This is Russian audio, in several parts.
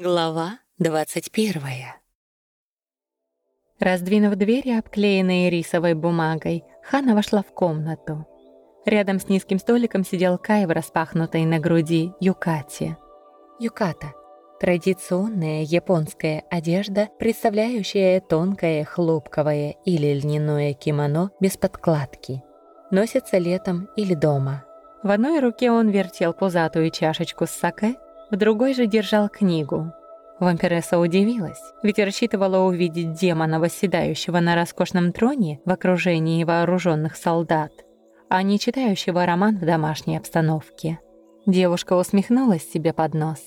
Глава двадцать первая. Раздвинув двери, обклеенные рисовой бумагой, Хана вошла в комнату. Рядом с низким столиком сидел Кай в распахнутой на груди юкате. Юката — традиционная японская одежда, представляющая тонкое хлопковое или льняное кимоно без подкладки. Носится летом или дома. В одной руке он вертел пузатую чашечку с саке, в другой же держал книгу. Вампиресса удивилась, ведь рассчитывала увидеть демона, восседающего на роскошном троне в окружении вооруженных солдат, а не читающего роман в домашней обстановке. Девушка усмехнулась себе под нос.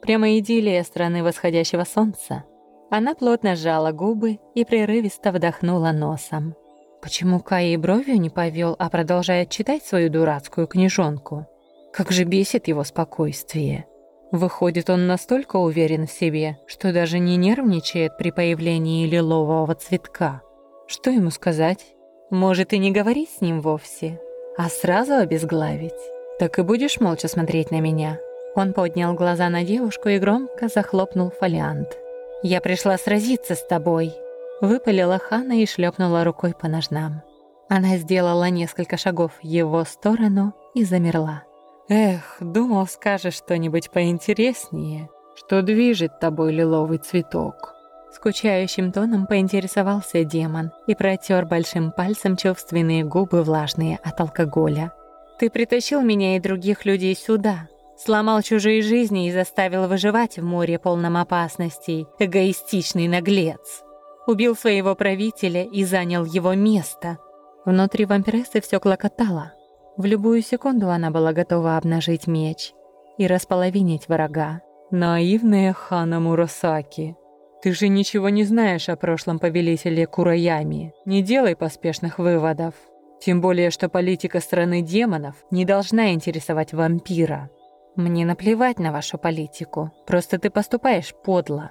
Прямо идиллия страны восходящего солнца. Она плотно сжала губы и прерывисто вдохнула носом. Почему Кай и бровью не повел, а продолжает читать свою дурацкую книжонку? Как же бесит его спокойствие. Выходит, он настолько уверен в себе, что даже не нервничает при появлении лилового цветка. Что ему сказать? Может, и не говорить с ним вовсе, а сразу обезглавить? Так и будешь молча смотреть на меня?» Он поднял глаза на девушку и громко захлопнул фолиант. «Я пришла сразиться с тобой», — выпалила Хана и шлепнула рукой по ножнам. Она сделала несколько шагов в его сторону и замерла. Эх, думал, скажешь что-нибудь поинтереснее. Что движет тобой лиловый цветок? Скучающим тоном поинтересовался демон и протер большим пальцем чувственные губы, влажные от алкоголя. «Ты притащил меня и других людей сюда, сломал чужие жизни и заставил выживать в море полном опасностей, эгоистичный наглец. Убил своего правителя и занял его место». Внутри вампирессы все клокотало. В любую секунду она была готова обнажить меч и располовинить врага. Наивная Хана Мурасаки. Ты же ничего не знаешь о прошлом повелителе Кураями. Не делай поспешных выводов. Тем более, что политика страны демонов не должна интересовать вампира. Мне наплевать на вашу политику. Просто ты поступаешь подло.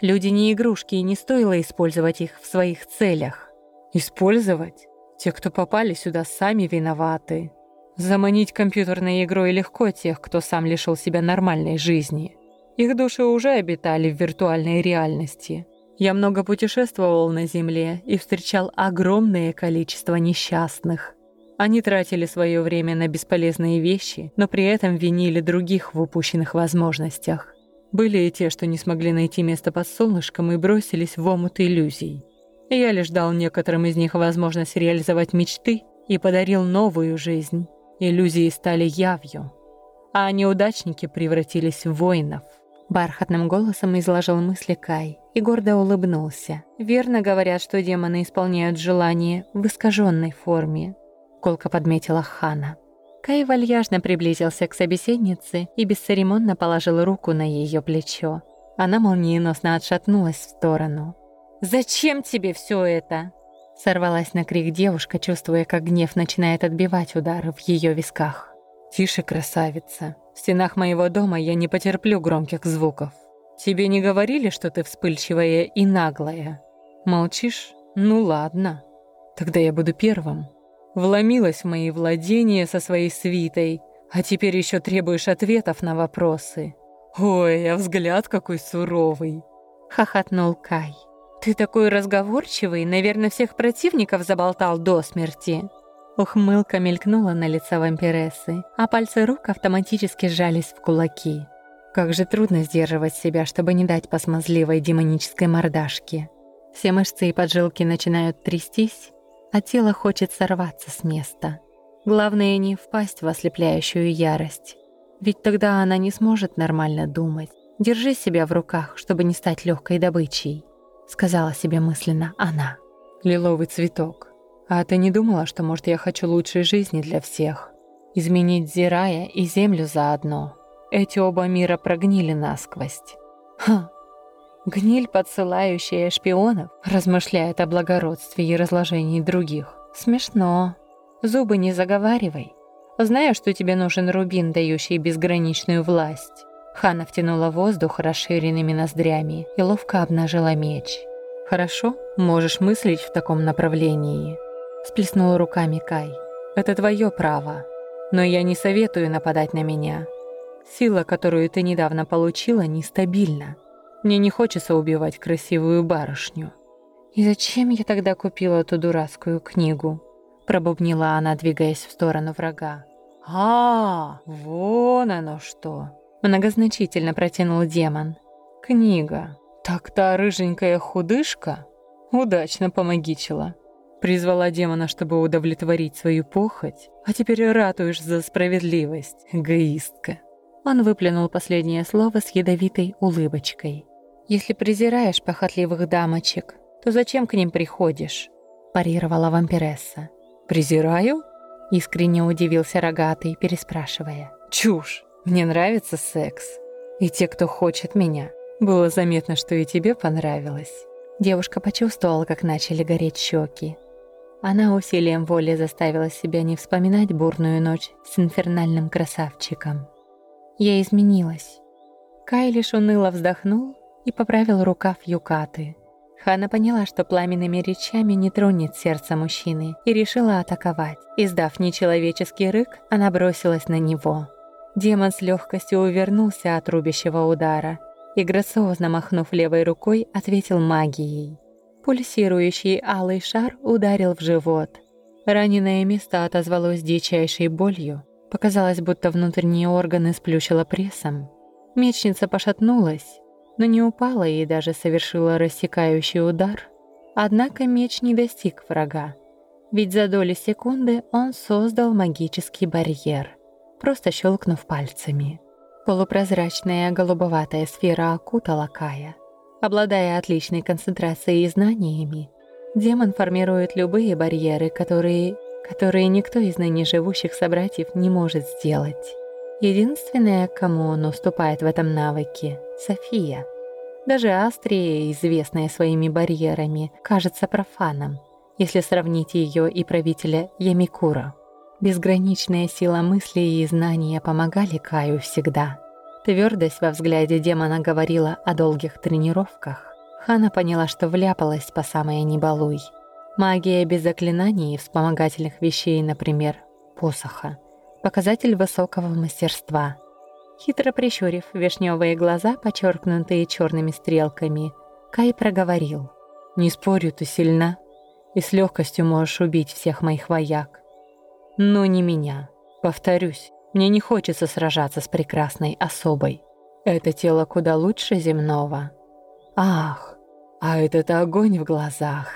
Люди не игрушки, и не стоило использовать их в своих целях. Использовать? Те, кто попали сюда, сами виноваты. Заманить компьютерной игрой легко тех, кто сам лишил себя нормальной жизни. Их души уже обитали в виртуальной реальности. Я много путешествовал на Земле и встречал огромное количество несчастных. Они тратили свое время на бесполезные вещи, но при этом винили других в упущенных возможностях. Были и те, что не смогли найти место под солнышком и бросились в омут иллюзий. Я лишь дал некоторым из них возможность реализовать мечты и подарил новую жизнь. Иллюзии стали явью, а неудачники превратились в воинов. Бархатным голосом изложил мысли Кай и гордо улыбнулся. «Верно говорят, что демоны исполняют желания в искаженной форме», — колко подметила Хана. Кай вальяжно приблизился к собеседнице и бесцеремонно положил руку на ее плечо. Она молниеносно отшатнулась в сторону. «Зачем тебе все это?» Сорвалась на крик девушка, чувствуя, как гнев начинает отбивать удары в ее висках. «Тише, красавица. В стенах моего дома я не потерплю громких звуков. Тебе не говорили, что ты вспыльчивая и наглая? Молчишь? Ну ладно. Тогда я буду первым. Вломилась в мои владения со своей свитой, а теперь еще требуешь ответов на вопросы. Ой, а взгляд какой суровый!» — хохотнул Кай. «Ты такой разговорчивый, наверное, всех противников заболтал до смерти». Ухмылка мелькнула на лице вампирессы, а пальцы рук автоматически сжались в кулаки. Как же трудно сдерживать себя, чтобы не дать посмазливой демонической мордашке. Все мышцы и поджилки начинают трястись, а тело хочет сорваться с места. Главное не впасть в ослепляющую ярость, ведь тогда она не сможет нормально думать. Держи себя в руках, чтобы не стать легкой добычей сказала себе мысленно она. Лиловый цветок. А ты не думала, что, может, я хочу лучшей жизни для всех? Изменить Зирая и Землю заодно. Эти оба мира прогнили насквозь. Ха! Гниль, подсылающая шпионов, размышляет о благородстве и разложении других. Смешно. Зубы не заговаривай. Знаю, что тебе нужен рубин, дающий безграничную власть. Хана втянула воздух расширенными ноздрями и ловко обнажила меч. «Хорошо, можешь мыслить в таком направлении», — сплеснула руками Кай. «Это твое право, но я не советую нападать на меня. Сила, которую ты недавно получила, нестабильна. Мне не хочется убивать красивую барышню». «И зачем я тогда купила эту дурацкую книгу?» Пробубнила она, двигаясь в сторону врага. «А, вон оно что!» Многозначительно протянул демон. «Книга. Так та рыженькая худышка удачно помогичила. Призвала демона, чтобы удовлетворить свою похоть, а теперь ратуешь за справедливость, эгоистка». Он выплюнул последнее слово с ядовитой улыбочкой. «Если презираешь похотливых дамочек, то зачем к ним приходишь?» парировала вампиресса. «Презираю?» — искренне удивился рогатый, переспрашивая. «Чушь! Мне нравится секс. И те, кто хочет меня. Было заметно, что и тебе понравилось». Девушка почувствовала, как начали гореть щеки. Она усилием воли заставила себя не вспоминать бурную ночь с инфернальным красавчиком. Я изменилась. Кай лишь уныло вздохнул и поправил рукав юкаты. Хана поняла, что пламенными речами не тронет сердце мужчины, и решила атаковать. Издав нечеловеческий рык, она бросилась на него. Демон с легкостью увернулся от рубящего удара и, грациозно махнув левой рукой, ответил магией. Пульсирующий алый шар ударил в живот. Раненое место отозвалось дичайшей болью. Показалось, будто внутренние органы сплющило прессом. Мечница пошатнулась, но не упала и даже совершила рассекающий удар. Однако меч не достиг врага, ведь за доли секунды он создал магический барьер, просто щелкнув пальцами. Полупрозрачная голубоватая сфера окутала Кая. Обладая отличной концентрацией и знаниями, демон формирует любые барьеры, которые, которые никто из ныне живущих собратьев не может сделать. Единственная, кому он уступает в этом навыке — София. Даже Астрия, известная своими барьерами, кажется профаном, если сравнить ее и правителя Ямикура. Безграничная сила мысли и знания помогали Каю всегда. Твердость во взгляде демона говорила о долгих тренировках. Хана поняла, что вляпалась по самое небалуй. Магия без заклинаний и вспомогательных вещей, например, посоха — Показатель высокого мастерства. Хитро прищурив вишневые глаза, подчеркнутые черными стрелками, Кай проговорил. «Не спорю, ты сильна, и с легкостью можешь убить всех моих вояк. Но не меня. Повторюсь, мне не хочется сражаться с прекрасной особой. Это тело куда лучше земного. Ах, а этот огонь в глазах.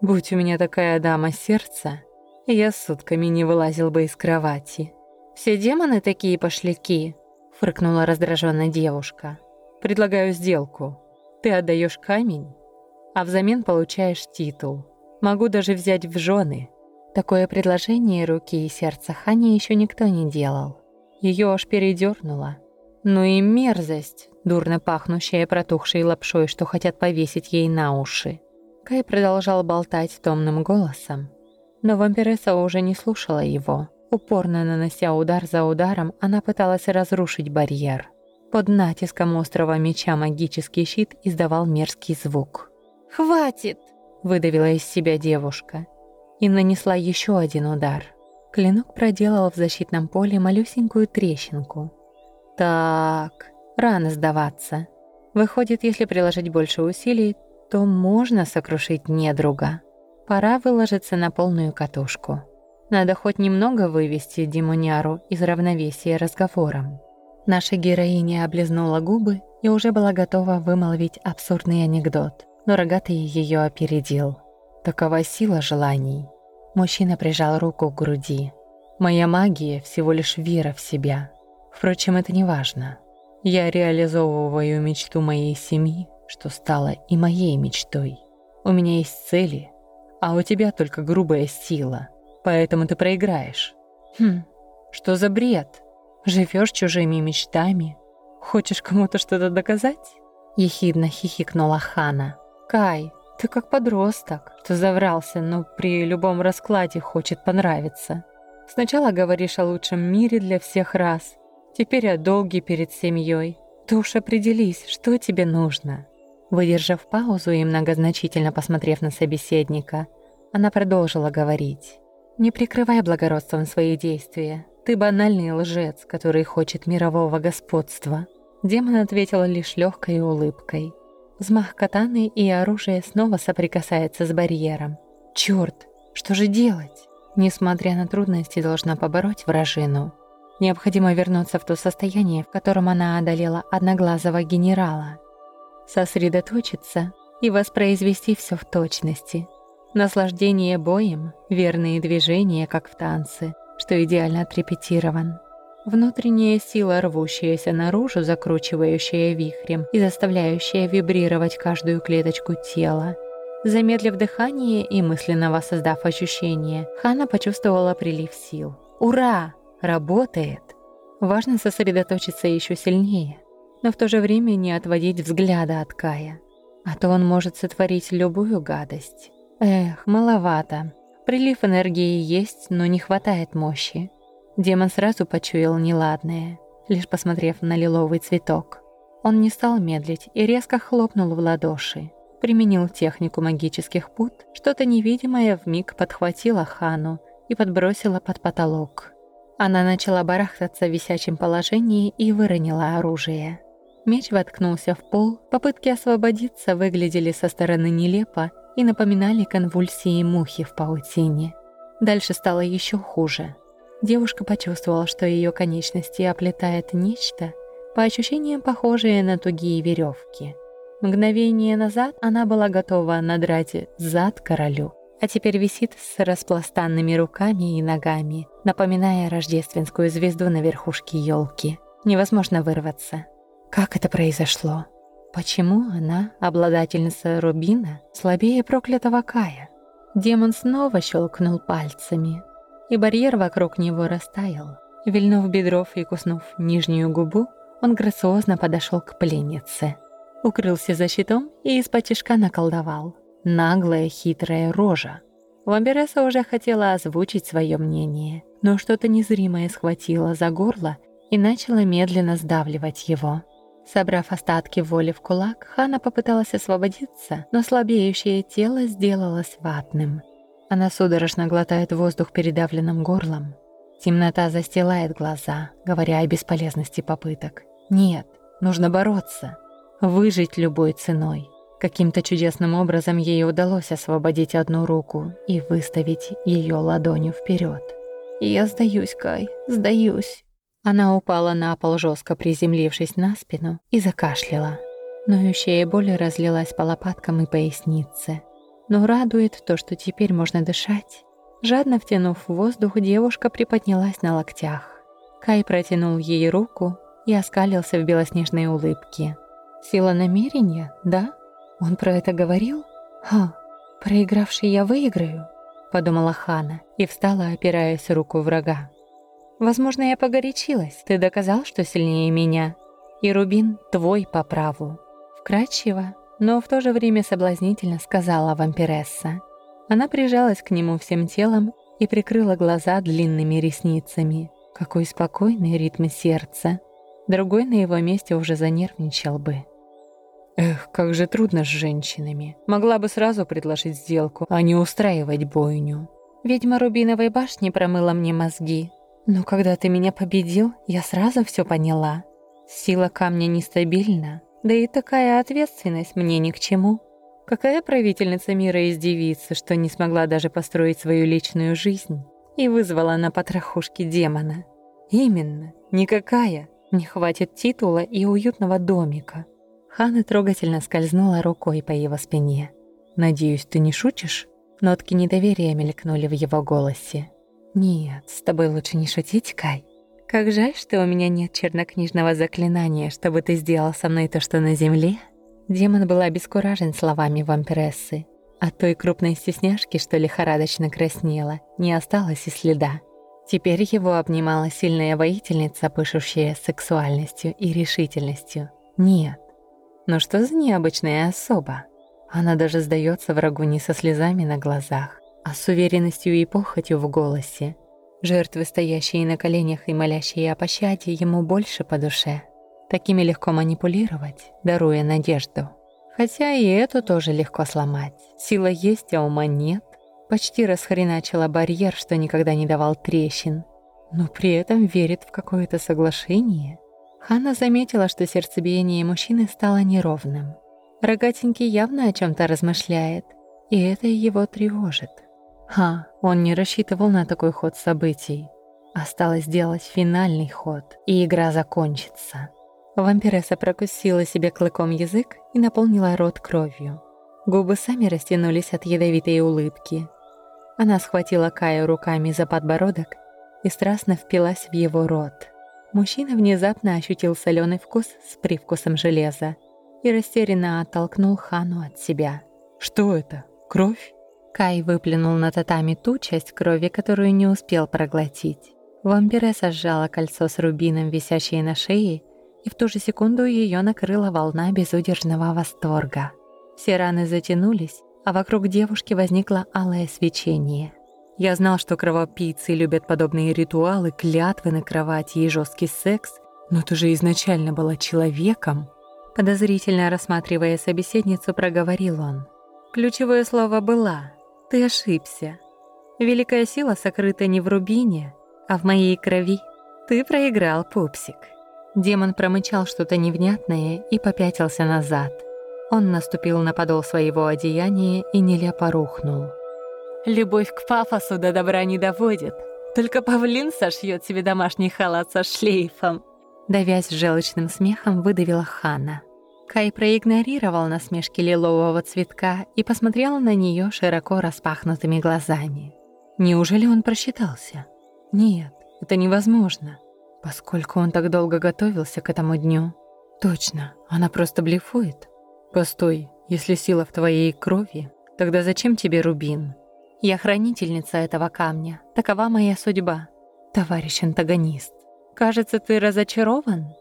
Будь у меня такая дама сердца, я сутками не вылазил бы из кровати. «Все демоны такие пошляки», — фыркнула раздраженная девушка. «Предлагаю сделку. Ты отдаешь камень, а взамен получаешь титул. Могу даже взять в жены». Такое предложение руки и сердца Хани еще никто не делал. Ее аж передернуло. Ну и мерзость, дурно пахнущая протухшей лапшой, что хотят повесить ей на уши. Кай продолжал болтать томным голосом, но вампиресса уже не слушала его. Упорно нанося удар за ударом, она пыталась разрушить барьер. Под натиском острого меча магический щит издавал мерзкий звук. «Хватит!» – выдавила из себя девушка и нанесла еще один удар. Клинок проделал в защитном поле малюсенькую трещинку. «Так, рано сдаваться. Выходит, если приложить больше усилий, то можно сокрушить недруга. Пора выложиться на полную катушку». Надо хоть немного вывести демоняру из равновесия разговором. Наша героиня облизнула губы и уже была готова вымолвить абсурдный анекдот, но рогатый ее опередил. Такова сила желаний. Мужчина прижал руку к груди. «Моя магия — всего лишь вера в себя. Впрочем, это не важно. Я реализовываю мечту моей семьи, что стало и моей мечтой. У меня есть цели, а у тебя только грубая сила поэтому ты проиграешь. Хм, что за бред? Живешь чужими мечтами? Хочешь кому-то что-то доказать? Ехидно хихикнула Хана. Кай, ты как подросток, что заврался, но при любом раскладе хочет понравиться. Сначала говоришь о лучшем мире для всех раз, теперь о долге перед семьей. Ты уж определись, что тебе нужно. Выдержав паузу и многозначительно посмотрев на собеседника, она продолжила говорить. Не прикрывай благородством свои действия. Ты банальный лжец, который хочет мирового господства. Демон ответил лишь легкой улыбкой. Взмах катаны и оружие снова соприкасается с барьером. Чёрт, что же делать? Несмотря на трудности, должна побороть вражину. Необходимо вернуться в то состояние, в котором она одолела одноглазого генерала. Сосредоточиться и воспроизвести все в точности. Наслаждение боем, верные движения, как в танце, что идеально отрепетирован. Внутренняя сила, рвущаяся наружу, закручивающая вихрем и заставляющая вибрировать каждую клеточку тела. Замедлив дыхание и мысленно воссоздав ощущение, Хана почувствовала прилив сил. «Ура! Работает!» Важно сосредоточиться еще сильнее, но в то же время не отводить взгляда от Кая. А то он может сотворить любую гадость. Эх, маловато. Прилив энергии есть, но не хватает мощи. Демон сразу почуял неладное, лишь посмотрев на лиловый цветок. Он не стал медлить и резко хлопнул в ладоши. Применил технику магических пут, что-то невидимое вмиг подхватило Хану и подбросило под потолок. Она начала барахтаться в висячем положении и выронила оружие. Меч воткнулся в пол, попытки освободиться выглядели со стороны нелепо и напоминали конвульсии мухи в паутине. Дальше стало еще хуже. Девушка почувствовала, что ее конечности оплетает нечто, по ощущениям похожее на тугие веревки. Мгновение назад она была готова надрать зад королю, а теперь висит с распластанными руками и ногами, напоминая рождественскую звезду на верхушке елки. Невозможно вырваться. Как это произошло? Почему она, обладательница рубина, слабее проклятого Кая? Демон снова щелкнул пальцами, и барьер вокруг него растаял. Вильнув бедров и куснув нижнюю губу, он грациозно подошел к пленнице. Укрылся за щитом и из-под наколдовал. Наглая, хитрая рожа. Вамбиреса уже хотела озвучить свое мнение, но что-то незримое схватило за горло и начало медленно сдавливать его. Собрав остатки воли в кулак, Хана попыталась освободиться, но слабеющее тело сделалось ватным. Она судорожно глотает воздух передавленным горлом. Темнота застилает глаза, говоря о бесполезности попыток. Нет, нужно бороться, выжить любой ценой. Каким-то чудесным образом ей удалось освободить одну руку и выставить ее ладонью вперед. «Я сдаюсь, Кай, сдаюсь». Она упала на пол, жестко приземлившись на спину, и закашляла. Ноющая боль разлилась по лопаткам и пояснице. Но радует то, что теперь можно дышать. Жадно втянув воздух, девушка приподнялась на локтях. Кай протянул ей руку и оскалился в белоснежной улыбке. «Сила намерения, да? Он про это говорил? Ха, проигравший я выиграю?» Подумала Хана и встала, опираясь руку врага. Возможно, я погорячилась. Ты доказал, что сильнее меня. И Рубин твой по праву. Вкрадчиво, но в то же время соблазнительно сказала вампиресса. Она прижалась к нему всем телом и прикрыла глаза длинными ресницами. Какой спокойный ритм сердца. Другой на его месте уже занервничал бы. Эх, как же трудно с женщинами. Могла бы сразу предложить сделку, а не устраивать бойню. Ведьма Рубиновой башни промыла мне мозги, но когда ты меня победил, я сразу все поняла. Сила камня нестабильна, да и такая ответственность мне ни к чему. Какая правительница мира из девицы, что не смогла даже построить свою личную жизнь и вызвала на потрохушки демона? Именно, никакая. Не хватит титула и уютного домика. Хана трогательно скользнула рукой по его спине. «Надеюсь, ты не шутишь?» Нотки недоверия мелькнули в его голосе. «Нет, с тобой лучше не шутить, Кай. Как жаль, что у меня нет чернокнижного заклинания, чтобы ты сделал со мной то, что на земле». Демон был обескуражен словами вампирессы. От той крупной стесняшки, что лихорадочно краснела, не осталось и следа. Теперь его обнимала сильная воительница, пышущая сексуальностью и решительностью. Нет. Но что за необычная особа? Она даже сдается врагу не со слезами на глазах, а с уверенностью и похотью в голосе. Жертвы, стоящие на коленях и молящие о пощаде, ему больше по душе. Такими легко манипулировать, даруя надежду. Хотя и эту тоже легко сломать. Сила есть, а ума нет. Почти расхреначила барьер, что никогда не давал трещин. Но при этом верит в какое-то соглашение. Ханна заметила, что сердцебиение мужчины стало неровным. Рогатенький явно о чем то размышляет, и это его тревожит. Ха, он не рассчитывал на такой ход событий. Осталось сделать финальный ход, и игра закончится. Вампиресса прокусила себе клыком язык и наполнила рот кровью. Губы сами растянулись от ядовитой улыбки. Она схватила Каю руками за подбородок и страстно впилась в его рот. Мужчина внезапно ощутил соленый вкус с привкусом железа и растерянно оттолкнул Хану от себя. «Что это? Кровь?» Кай выплюнул на татами ту часть крови, которую не успел проглотить. Вампиресса сжала кольцо с рубином, висящее на шее, и в ту же секунду ее накрыла волна безудержного восторга. Все раны затянулись, а вокруг девушки возникло алое свечение. Я знал, что кровопийцы любят подобные ритуалы, клятвы на кровати и жесткий секс, но ты же изначально была человеком. Подозрительно рассматривая собеседницу, проговорил он. Ключевое слово «была». Ты ошибся. Великая сила сокрыта не в рубине, а в моей крови ты проиграл, пупсик». Демон промычал что-то невнятное и попятился назад. Он наступил на подол своего одеяния и нелепо рухнул. «Любовь к пафосу до добра не доводит. Только павлин сошьет себе домашний халат со шлейфом». Давясь желчным смехом, выдавила Хана. Кай проигнорировал насмешки лилового цветка и посмотрел на нее широко распахнутыми глазами. Неужели он просчитался? Нет, это невозможно, поскольку он так долго готовился к этому дню. Точно, она просто блефует. Постой, если сила в твоей крови, тогда зачем тебе рубин? Я хранительница этого камня, такова моя судьба. Товарищ антагонист, кажется, ты разочарован?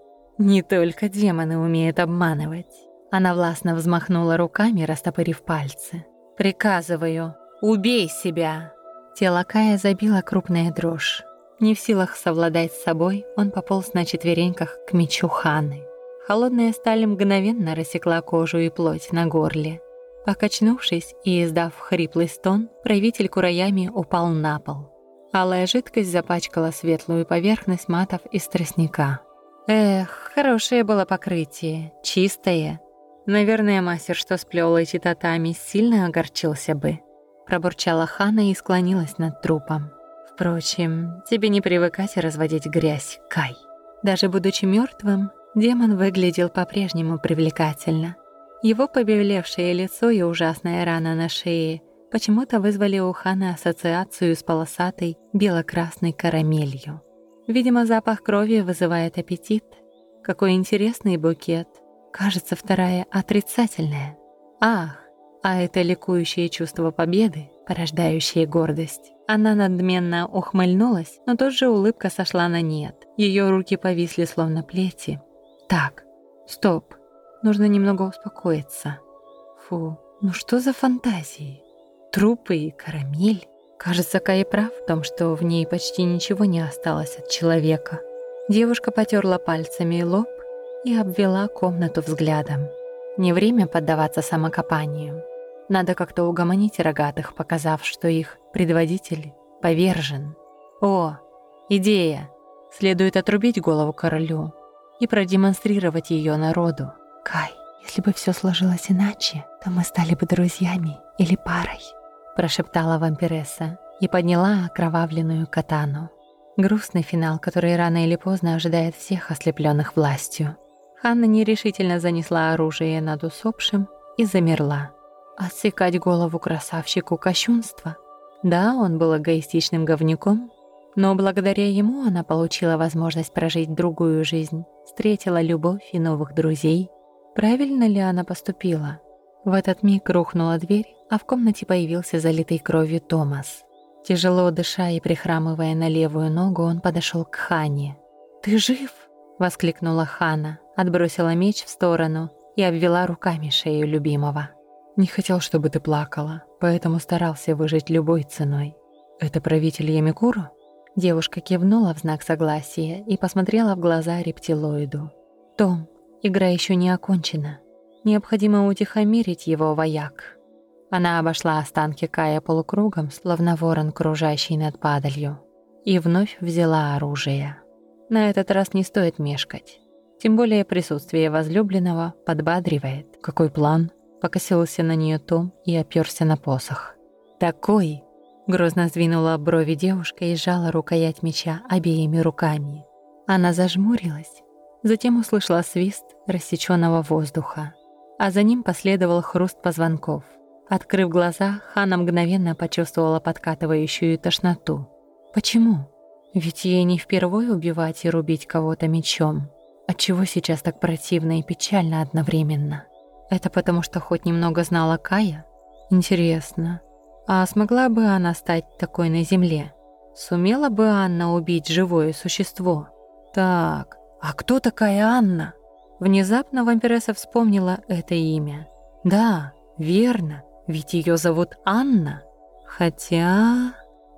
Не только демоны умеют обманывать. Она властно взмахнула руками, растопырив пальцы. «Приказываю, убей себя!» Тело Кая забило крупная дрожь. Не в силах совладать с собой, он пополз на четвереньках к мечу Ханы. Холодная сталь мгновенно рассекла кожу и плоть на горле. Покачнувшись и издав хриплый стон, правитель кураями упал на пол. Алая жидкость запачкала светлую поверхность матов из тростника. Эх, хорошее было покрытие, чистое. Наверное, мастер, что сплел эти татами, сильно огорчился бы. Пробурчала Хана и склонилась над трупом. Впрочем, тебе не привыкать разводить грязь, Кай. Даже будучи мертвым, демон выглядел по-прежнему привлекательно. Его побелевшее лицо и ужасная рана на шее почему-то вызвали у Хана ассоциацию с полосатой бело-красной карамелью. Видимо, запах крови вызывает аппетит. Какой интересный букет. Кажется, вторая отрицательная. Ах, а это ликующее чувство победы, порождающее гордость. Она надменно ухмыльнулась, но тут же улыбка сошла на нет. Ее руки повисли словно плети. Так, стоп, нужно немного успокоиться. Фу, ну что за фантазии? Трупы и карамель. Кажется, Кай прав в том, что в ней почти ничего не осталось от человека. Девушка потерла пальцами лоб и обвела комнату взглядом. Не время поддаваться самокопанию. Надо как-то угомонить рогатых, показав, что их предводитель повержен. О, идея! Следует отрубить голову королю и продемонстрировать ее народу. Кай, если бы все сложилось иначе, то мы стали бы друзьями или парой, прошептала вампиресса и подняла окровавленную катану. Грустный финал, который рано или поздно ожидает всех ослепленных властью. Ханна нерешительно занесла оружие над усопшим и замерла. Отсекать голову красавчику кощунства. Да, он был эгоистичным говнюком, но благодаря ему она получила возможность прожить другую жизнь, встретила любовь и новых друзей. Правильно ли она поступила? В этот миг рухнула дверь, а в комнате появился залитый кровью Томас. Тяжело дыша и прихрамывая на левую ногу, он подошел к Хане. «Ты жив?» — воскликнула Хана, отбросила меч в сторону и обвела руками шею любимого. Не хотел, чтобы ты плакала, поэтому старался выжить любой ценой. Это правитель Ямикуру? Девушка кивнула в знак согласия и посмотрела в глаза рептилоиду. Том, игра еще не окончена. Необходимо утихомирить его вояк. Она обошла останки Кая полукругом, словно ворон, кружащий над падалью, и вновь взяла оружие. На этот раз не стоит мешкать. Тем более присутствие возлюбленного подбадривает. Какой план? Покосился на нее Том и оперся на посох. «Такой!» Грозно сдвинула брови девушка и сжала рукоять меча обеими руками. Она зажмурилась, затем услышала свист рассеченного воздуха, а за ним последовал хруст позвонков. Открыв глаза, Хана мгновенно почувствовала подкатывающую тошноту. Почему? Ведь ей не впервые убивать и рубить кого-то мечом. Отчего сейчас так противно и печально одновременно? Это потому, что хоть немного знала Кая? Интересно, а смогла бы она стать такой на земле? Сумела бы Анна убить живое существо? Так, а кто такая Анна? Внезапно вампиресса вспомнила это имя. Да, верно, ведь ее зовут Анна. Хотя...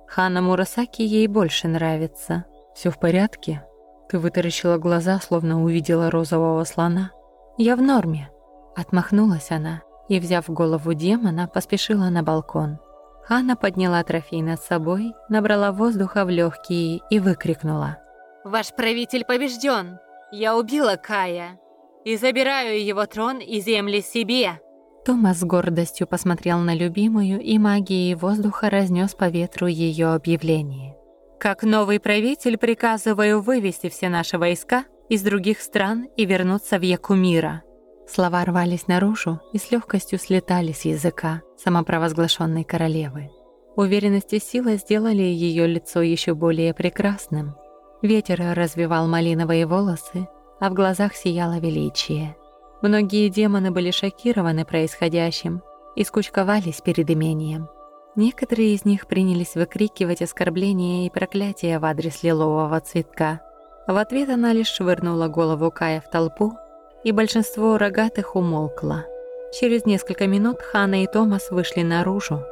Хана Мурасаки ей больше нравится. Все в порядке?» Ты вытаращила глаза, словно увидела розового слона. «Я в норме», — отмахнулась она и, взяв голову демона, поспешила на балкон. Хана подняла трофей над собой, набрала воздуха в легкие и выкрикнула. «Ваш правитель побежден! Я убила Кая и забираю его трон и земли себе!» Томас с гордостью посмотрел на любимую и магией воздуха разнес по ветру ее объявление. «Как новый правитель приказываю вывести все наши войска из других стран и вернуться в Якумира». Слова рвались наружу и с легкостью слетали с языка самопровозглашенной королевы. Уверенность и сила сделали ее лицо еще более прекрасным. Ветер развивал малиновые волосы, а в глазах сияло величие. Многие демоны были шокированы происходящим и скучковались перед имением. Некоторые из них принялись выкрикивать оскорбления и проклятия в адрес лилового цветка. В ответ она лишь швырнула голову Кая в толпу, и большинство рогатых умолкло. Через несколько минут Хана и Томас вышли наружу.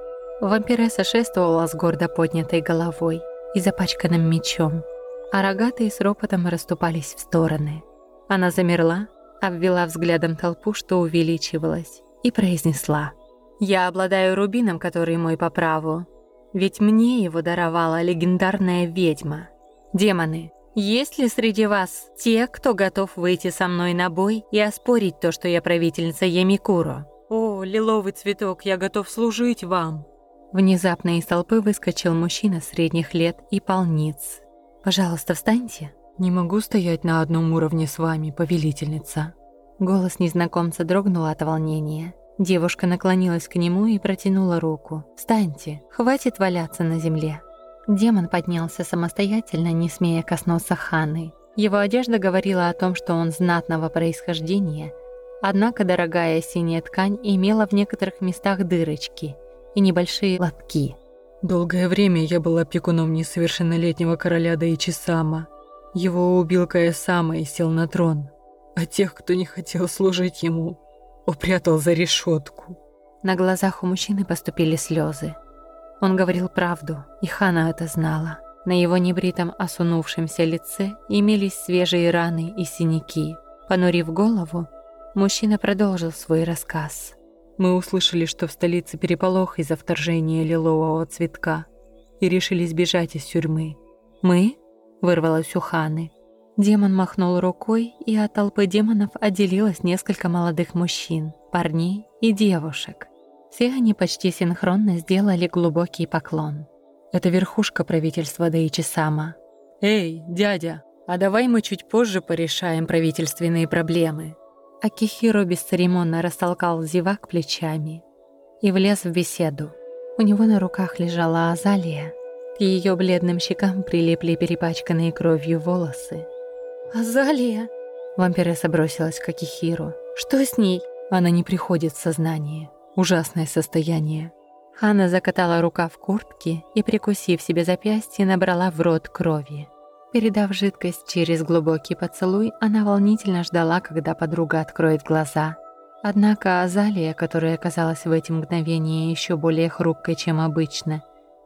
Вампиресса шествовала с гордо поднятой головой и запачканным мечом, а рогатые с ропотом расступались в стороны. Она замерла, обвела взглядом толпу, что увеличивалась, и произнесла. «Я обладаю рубином, который мой по праву. Ведь мне его даровала легендарная ведьма. Демоны, есть ли среди вас те, кто готов выйти со мной на бой и оспорить то, что я правительница Ямикуро? О, лиловый цветок, я готов служить вам!» Внезапно из толпы выскочил мужчина средних лет и полниц. «Пожалуйста, встаньте», «Не могу стоять на одном уровне с вами, повелительница». Голос незнакомца дрогнул от волнения. Девушка наклонилась к нему и протянула руку. «Встаньте, хватит валяться на земле». Демон поднялся самостоятельно, не смея коснуться Ханы. Его одежда говорила о том, что он знатного происхождения, однако дорогая синяя ткань имела в некоторых местах дырочки и небольшие лотки. «Долгое время я была опекуном несовершеннолетнего короля Даичи-сама», его убил Каэсама и сел на трон, а тех, кто не хотел служить ему, упрятал за решетку. На глазах у мужчины поступили слезы. Он говорил правду, и Хана это знала. На его небритом осунувшемся лице имелись свежие раны и синяки. Понурив голову, мужчина продолжил свой рассказ. «Мы услышали, что в столице переполох из-за вторжения лилового цветка и решили сбежать из тюрьмы. Мы?» Вырвалось у Ханы. Демон махнул рукой, и от толпы демонов отделилось несколько молодых мужчин, парней и девушек. Все они почти синхронно сделали глубокий поклон. Это верхушка правительства Даичи-сама. «Эй, дядя, а давай мы чуть позже порешаем правительственные проблемы». Акихиро бесцеремонно растолкал зевак плечами и влез в беседу. У него на руках лежала Азалия, к ее бледным щекам прилипли перепачканные кровью волосы. «Азалия!» Вампиресса бросилась к Акихиру. «Что с ней?» Она не приходит в сознание. Ужасное состояние. Хана закатала рука в куртке и, прикусив себе запястье, набрала в рот крови. Передав жидкость через глубокий поцелуй, она волнительно ждала, когда подруга откроет глаза. Однако Азалия, которая оказалась в эти мгновения еще более хрупкой, чем обычно,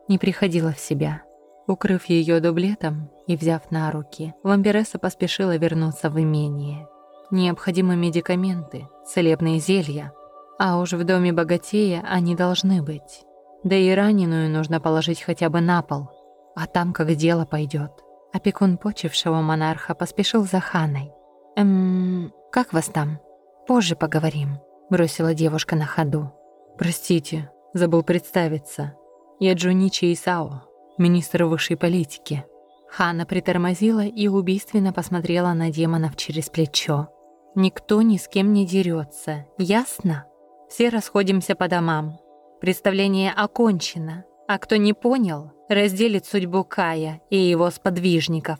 не приходила в себя. Укрыв ее дублетом и взяв на руки, вампиресса поспешила вернуться в имение. Необходимы медикаменты, целебные зелья, а уж в доме богатея они должны быть. Да и раненую нужно положить хотя бы на пол, а там как дело пойдет. Опекун почившего монарха поспешил за Ханой. «Эм, как вас там? Позже поговорим». бросила девушка на ходу. «Простите, забыл представиться. Я Джуничи Исао, министр высшей политики». Хана притормозила и убийственно посмотрела на демонов через плечо. «Никто ни с кем не дерется, ясно? Все расходимся по домам. Представление окончено, а кто не понял, разделит судьбу Кая и его сподвижников».